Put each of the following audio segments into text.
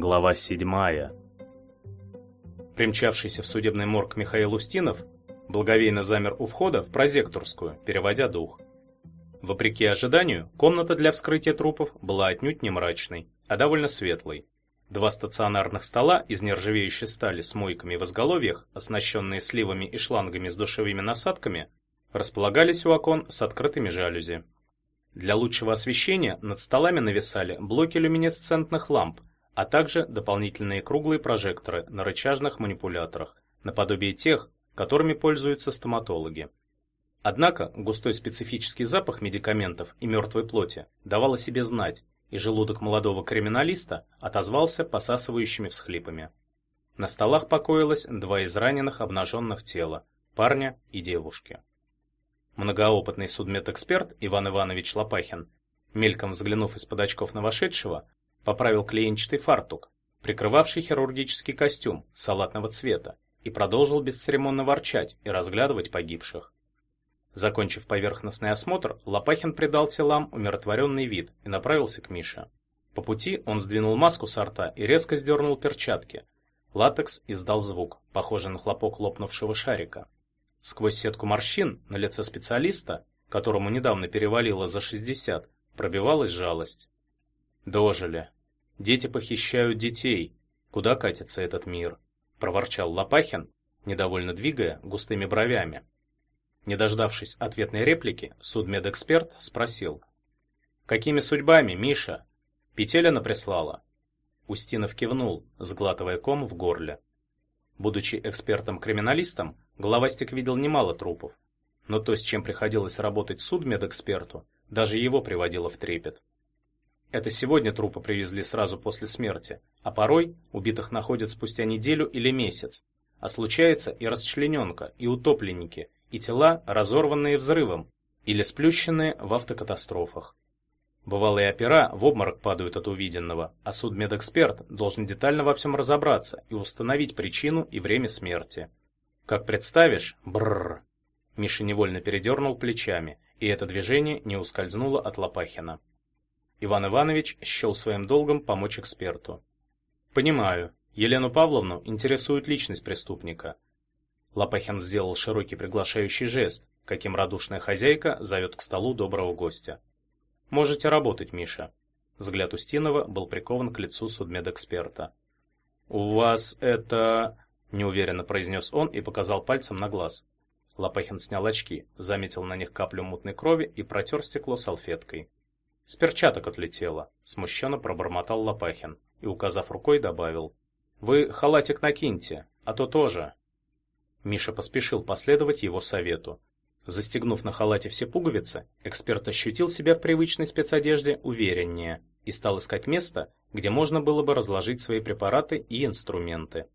Глава 7. Примчавшийся в судебный морг Михаил Устинов благовейно замер у входа в прозекторскую, переводя дух. Вопреки ожиданию, комната для вскрытия трупов была отнюдь не мрачной, а довольно светлой. Два стационарных стола из нержавеющей стали с мойками в изголовьях, оснащенные сливами и шлангами с душевыми насадками, располагались у окон с открытыми жалюзи. Для лучшего освещения над столами нависали блоки люминесцентных ламп, а также дополнительные круглые прожекторы на рычажных манипуляторах, наподобие тех, которыми пользуются стоматологи. Однако густой специфический запах медикаментов и мертвой плоти давал о себе знать, и желудок молодого криминалиста отозвался посасывающими всхлипами. На столах покоилось два израненных обнаженных тела парня и девушки. Многоопытный судмедэксперт Иван Иванович Лопахин, мельком взглянув из-под очков на вошедшего, поправил клеенчатый фартук, прикрывавший хирургический костюм салатного цвета, и продолжил бесцеремонно ворчать и разглядывать погибших. Закончив поверхностный осмотр, Лопахин придал телам умиротворенный вид и направился к Мише. По пути он сдвинул маску с рта и резко сдернул перчатки. Латекс издал звук, похожий на хлопок лопнувшего шарика. Сквозь сетку морщин на лице специалиста, которому недавно перевалило за 60, пробивалась жалость. Дожили. Дети похищают детей. Куда катится этот мир? проворчал Лопахин, недовольно двигая густыми бровями. Не дождавшись ответной реплики, судмедэксперт спросил: "Какими судьбами, Миша? Петелина прислала?" Устинов кивнул, сглатывая ком в горле. Будучи экспертом-криминалистом, Главастик видел немало трупов, но то, с чем приходилось работать судмедэксперту, даже его приводило в трепет. Это сегодня трупы привезли сразу после смерти, а порой убитых находят спустя неделю или месяц. А случается и расчлененка, и утопленники, и тела, разорванные взрывом или сплющенные в автокатастрофах. Бывалые опера в обморок падают от увиденного, а судмедэксперт должен детально во всем разобраться и установить причину и время смерти. Как представишь, бррр. Миша невольно передернул плечами, и это движение не ускользнуло от Лопахина. Иван Иванович счел своим долгом помочь эксперту. Понимаю. Елену Павловну интересует личность преступника. Лопахин сделал широкий приглашающий жест, каким радушная хозяйка зовет к столу доброго гостя. Можете работать, Миша. Взгляд Устинова был прикован к лицу судмедэксперта. У вас это, неуверенно произнес он и показал пальцем на глаз. Лопахин снял очки, заметил на них каплю мутной крови и протер стекло салфеткой. С перчаток отлетело, смущенно пробормотал Лопахин и, указав рукой, добавил: "Вы халатик накиньте, а то тоже". Миша поспешил последовать его совету. Застегнув на халате все пуговицы, эксперт ощутил себя в привычной спецодежде увереннее и стал искать место, где можно было бы разложить свои препараты и инструменты.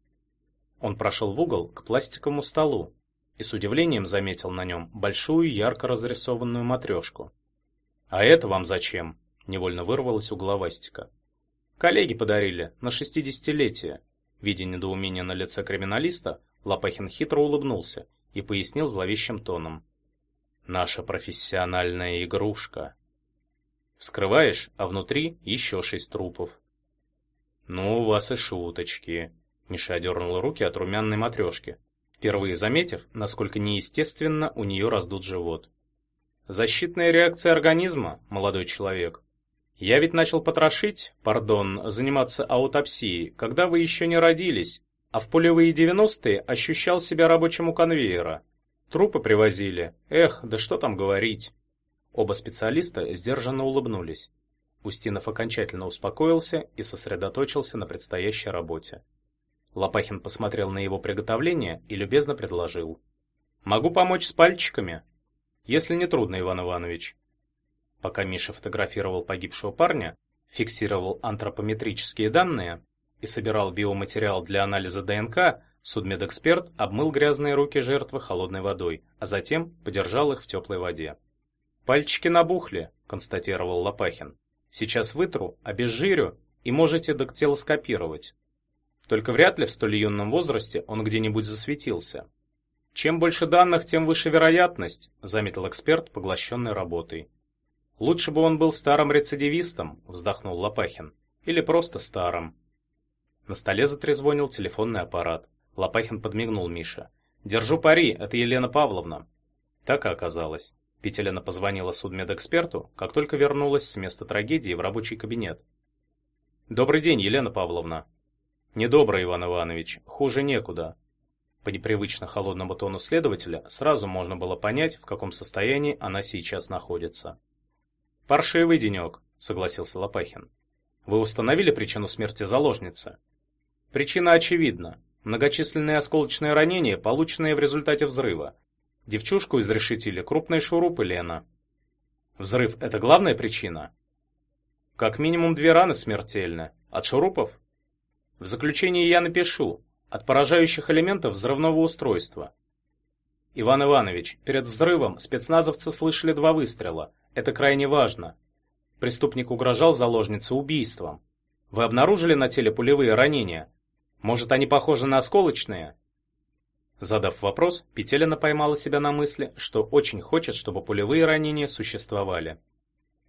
Он прошел в угол к пластиковому столу и с удивлением заметил на нем большую ярко разрисованную матрешку. А это вам зачем? невольно вырвалось у головастика. Коллеги подарили на шестидесятилетие. Видя недоумение на лице криминалиста, Лопахин хитро улыбнулся и пояснил зловещим тоном: "Наша профессиональная игрушка. Вскрываешь, а внутри еще шесть трупов. Ну, у вас и шуточки". Миша дернул руки от румяной матрешки, впервые заметив, насколько неестественно у нее раздут живот. Защитная реакция организма, молодой человек. Я ведь начал потрошить, пардон, заниматься аутопсией, когда вы еще не родились, а в полевые девяностые ощущал себя рабочим у конвейера. Трупы привозили. Эх, да что там говорить. Оба специалиста сдержанно улыбнулись. Устинов окончательно успокоился и сосредоточился на предстоящей работе. Лопахин посмотрел на его приготовление и любезно предложил: "Могу помочь с пальчиками если не трудно, Иван Иванович. Пока Миша фотографировал погибшего парня, фиксировал антропометрические данные и собирал биоматериал для анализа ДНК, судмедэксперт обмыл грязные руки жертвы холодной водой, а затем подержал их в теплой воде. Пальчики набухли, констатировал Лопахин. Сейчас вытру, обезжирю и можете дактилоскопировать. Только вряд ли в столь юном возрасте он где-нибудь засветился. Чем больше данных, тем выше вероятность, заметил эксперт, поглощенный работой. Лучше бы он был старым рецидивистом, вздохнул Лопахин, или просто старым. На столе затрезвонил телефонный аппарат. Лопахин подмигнул Мише. «Держу пари, это Елена Павловна». Так и оказалось. Петелина позвонила судмедэксперту, как только вернулась с места трагедии в рабочий кабинет. «Добрый день, Елена Павловна». «Недобрый, Иван Иванович, хуже некуда». По непривычно холодному тону следователя сразу можно было понять, в каком состоянии она сейчас находится. «Паршивый денек», — согласился Лопахин. «Вы установили причину смерти заложницы?» «Причина очевидна. Многочисленные осколочные ранения, полученные в результате взрыва. Девчушку изрешетили крупные шурупы Лена. Взрыв – это главная причина? Как минимум две раны смертельны. От шурупов? В заключении я напишу. От поражающих элементов взрывного устройства. Иван Иванович, перед взрывом спецназовцы слышали два выстрела. Это крайне важно. Преступник угрожал заложнице убийством. Вы обнаружили на теле пулевые ранения? Может, они похожи на осколочные? Задав вопрос, Петелина поймала себя на мысли, что очень хочет, чтобы пулевые ранения существовали.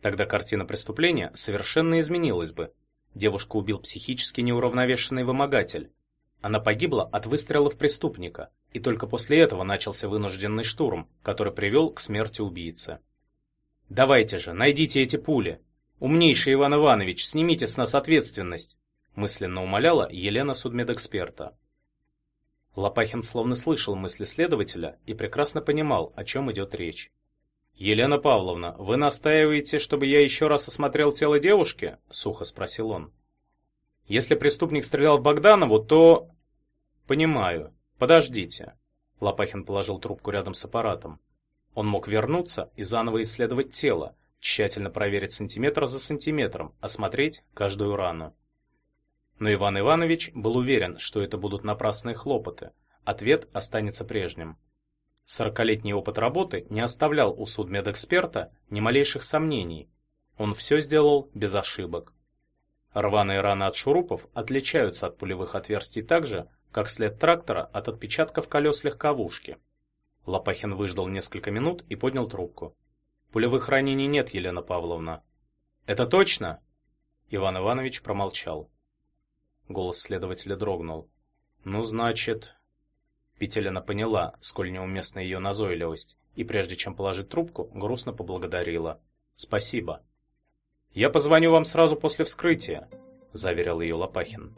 Тогда картина преступления совершенно изменилась бы. Девушку убил психически неуравновешенный вымогатель. Она погибла от выстрелов преступника, и только после этого начался вынужденный штурм, который привел к смерти убийцы. «Давайте же, найдите эти пули! Умнейший Иван Иванович, снимите с нас ответственность!» мысленно умоляла Елена судмедэксперта. Лопахин словно слышал мысли следователя и прекрасно понимал, о чем идет речь. «Елена Павловна, вы настаиваете, чтобы я еще раз осмотрел тело девушки?» — сухо спросил он. «Если преступник стрелял в Богданову, то...» «Понимаю. Подождите». Лопахин положил трубку рядом с аппаратом. Он мог вернуться и заново исследовать тело, тщательно проверить сантиметр за сантиметром, осмотреть каждую рану. Но Иван Иванович был уверен, что это будут напрасные хлопоты. Ответ останется прежним. Сорокалетний опыт работы не оставлял у судмедэксперта ни малейших сомнений. Он все сделал без ошибок. Рваные раны от шурупов отличаются от пулевых отверстий так же, как след трактора от отпечатков колес легковушки. Лопахин выждал несколько минут и поднял трубку. Пулевых ранений нет, Елена Павловна. Это точно? Иван Иванович промолчал. Голос следователя дрогнул. Ну, значит, Петелина поняла, сколь неуместна ее назойливость, и прежде чем положить трубку, грустно поблагодарила. Спасибо. Я позвоню вам сразу после вскрытия, заверил ее Лопахин.